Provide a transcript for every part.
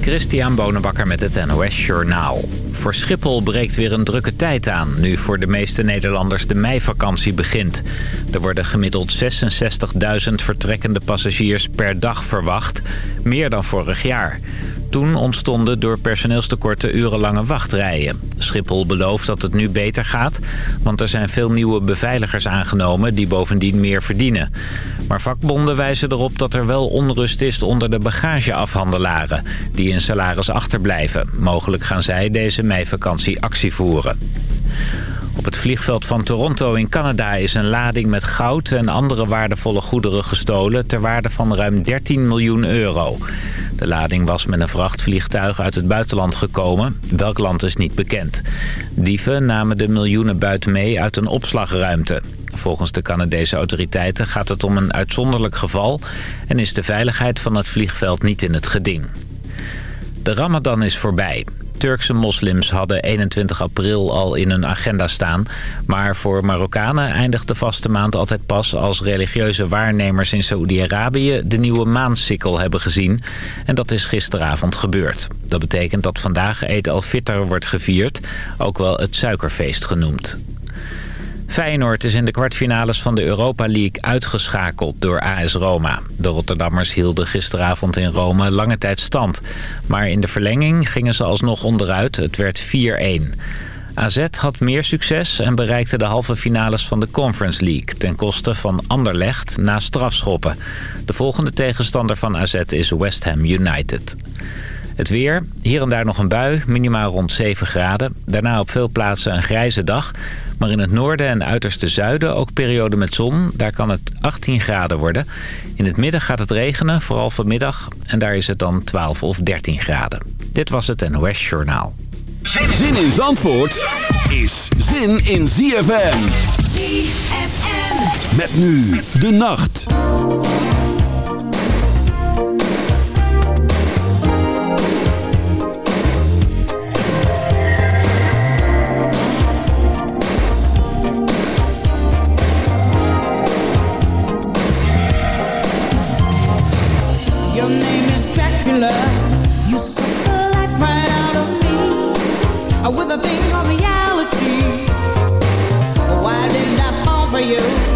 Christian Bonenbakker met het NOS Journaal. Voor Schiphol breekt weer een drukke tijd aan... nu voor de meeste Nederlanders de meivakantie begint. Er worden gemiddeld 66.000 vertrekkende passagiers per dag verwacht. Meer dan vorig jaar. Toen ontstonden door personeelstekorten urenlange wachtrijen. Schiphol belooft dat het nu beter gaat, want er zijn veel nieuwe beveiligers aangenomen die bovendien meer verdienen. Maar vakbonden wijzen erop dat er wel onrust is onder de bagageafhandelaren, die in salaris achterblijven. Mogelijk gaan zij deze meivakantie actie voeren. Op het vliegveld van Toronto in Canada is een lading met goud en andere waardevolle goederen gestolen ter waarde van ruim 13 miljoen euro. De lading was met een vrachtvliegtuig uit het buitenland gekomen. Welk land is niet bekend. Dieven namen de miljoenen buit mee uit een opslagruimte. Volgens de Canadese autoriteiten gaat het om een uitzonderlijk geval... en is de veiligheid van het vliegveld niet in het geding. De ramadan is voorbij. Turkse moslims hadden 21 april al in hun agenda staan. Maar voor Marokkanen eindigt de vaste maand altijd pas als religieuze waarnemers in Saoedi-Arabië de nieuwe maansikkel hebben gezien. En dat is gisteravond gebeurd. Dat betekent dat vandaag Eid al-Fitr wordt gevierd, ook wel het suikerfeest genoemd. Feyenoord is in de kwartfinales van de Europa League uitgeschakeld door AS Roma. De Rotterdammers hielden gisteravond in Rome lange tijd stand. Maar in de verlenging gingen ze alsnog onderuit. Het werd 4-1. AZ had meer succes en bereikte de halve finales van de Conference League... ten koste van Anderlecht na strafschoppen. De volgende tegenstander van AZ is West Ham United. Het weer, hier en daar nog een bui, minimaal rond 7 graden. Daarna op veel plaatsen een grijze dag. Maar in het noorden en uiterste zuiden ook periode met zon. Daar kan het 18 graden worden. In het midden gaat het regenen, vooral vanmiddag. En daar is het dan 12 of 13 graden. Dit was het NOS Journaal. Zin in Zandvoort is zin in ZFM. ZFM. Met nu de nacht. You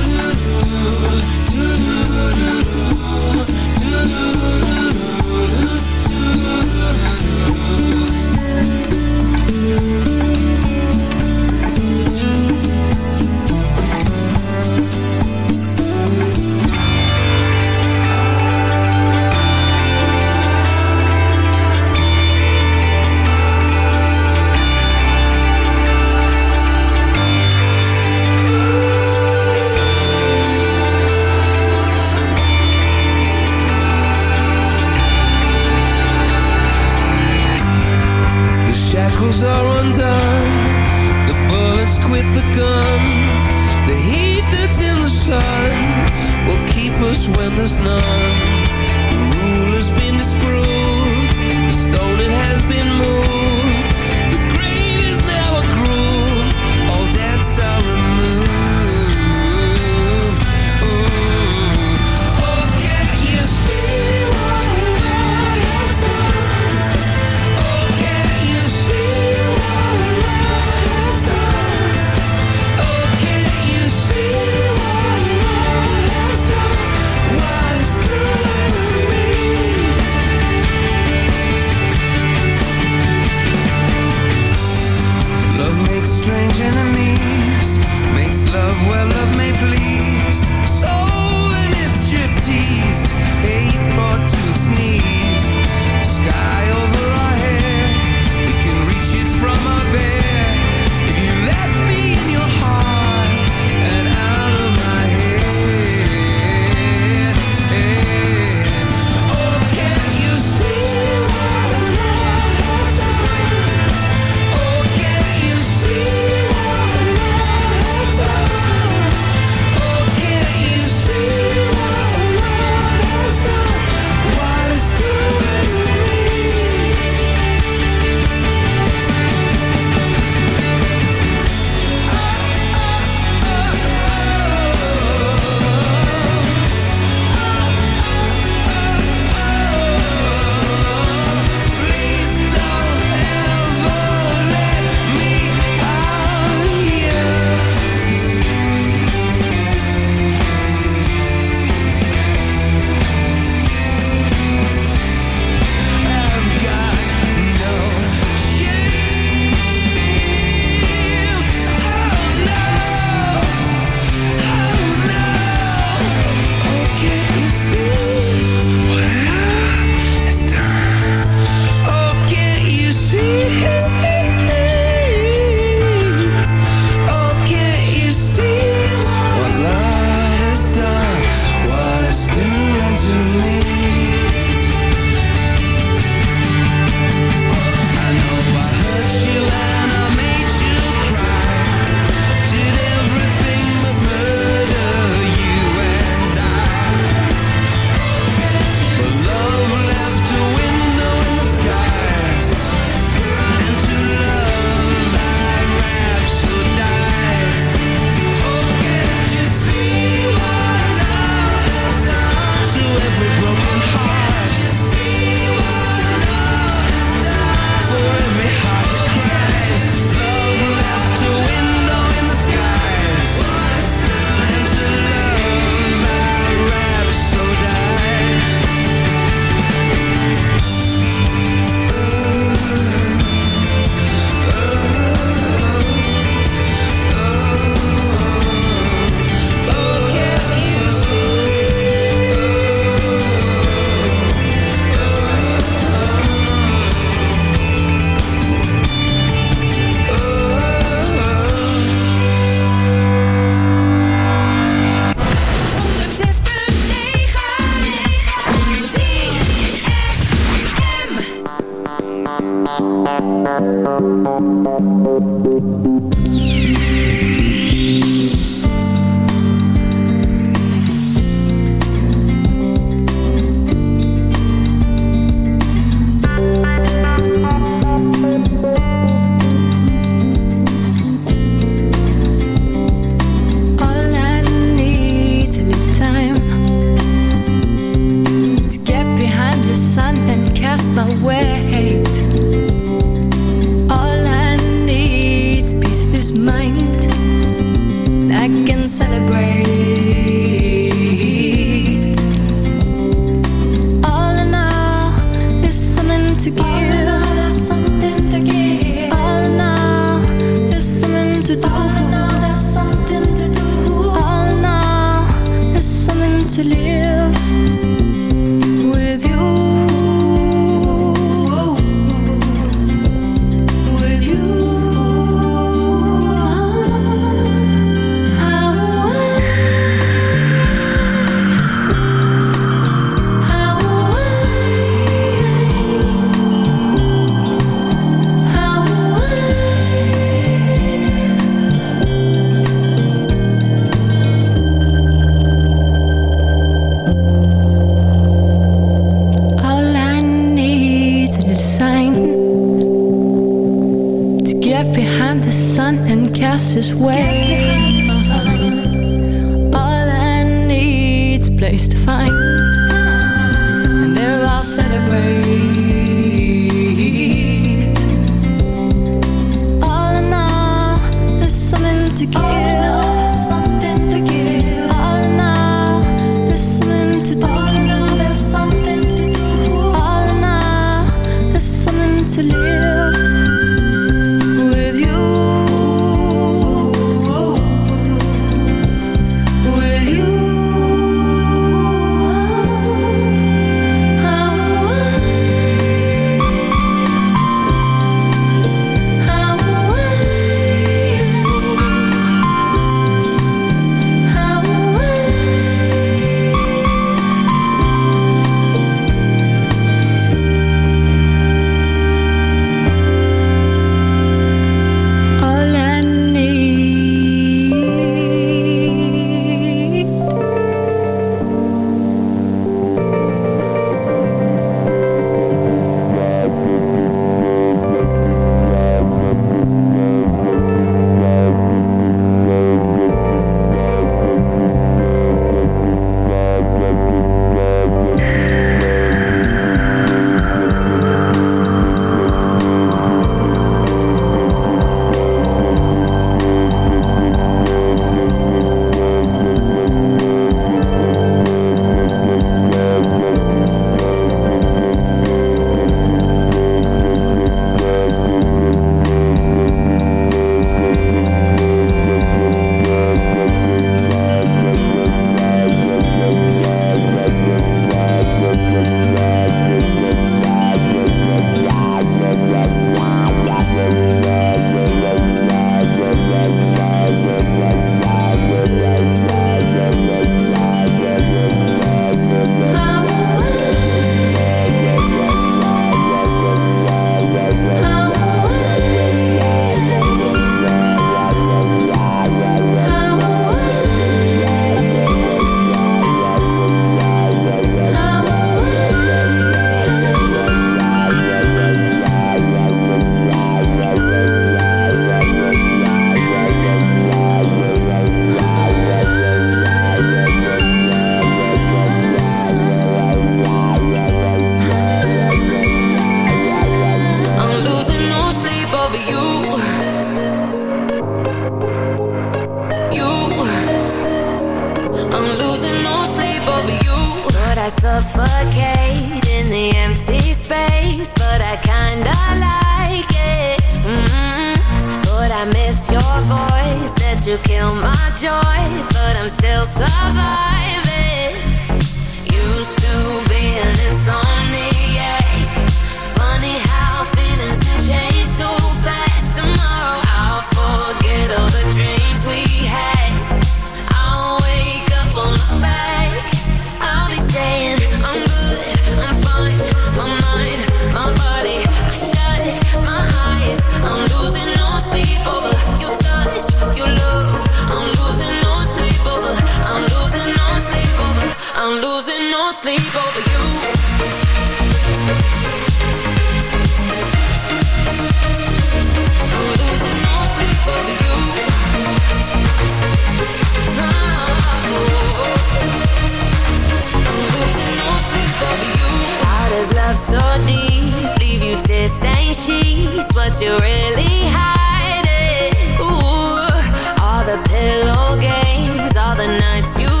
you really hide it. Ooh, all the pillow games, all the nights you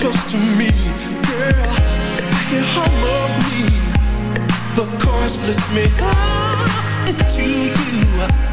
close to me, girl. If I can hold me, the chorus lifts me up into you.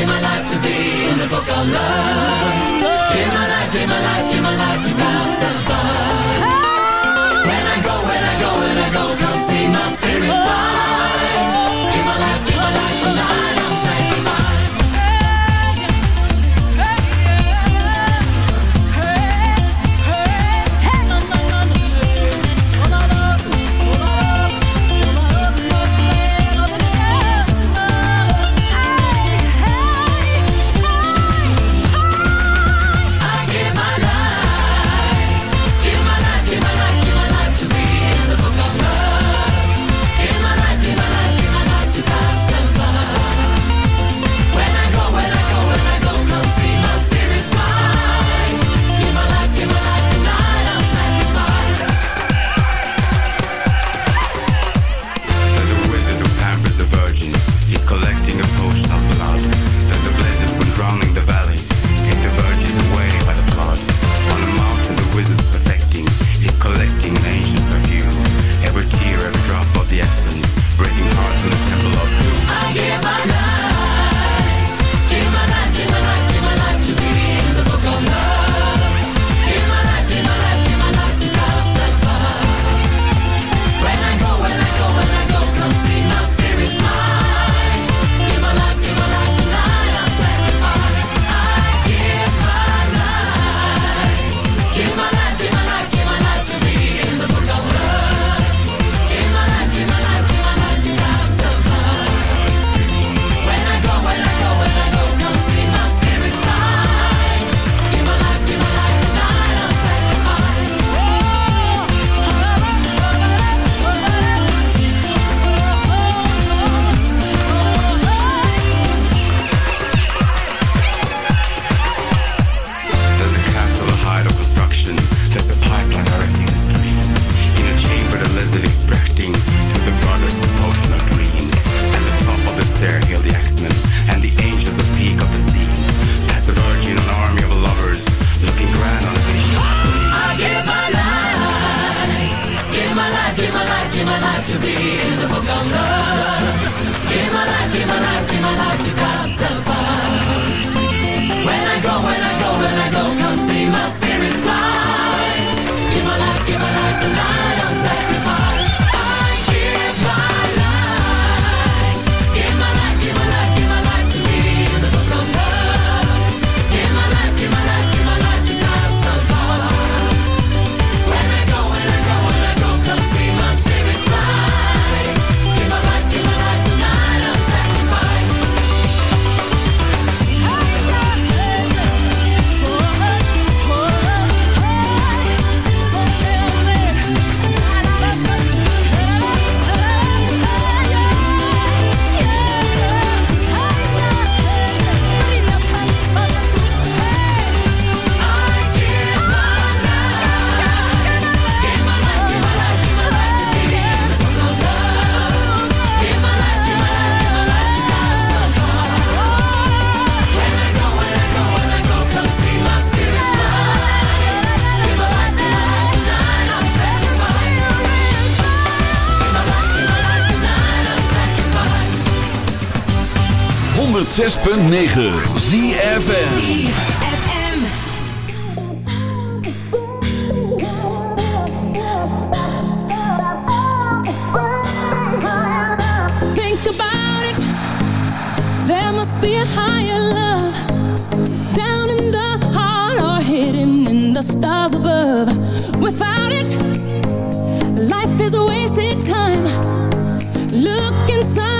give my life to be in the book of love. Give my life, give my life, give my life to God. 106.9 ZFN be a higher love. Down in the heart or hidden in the stars above. Without it, life is a wasted time. Look inside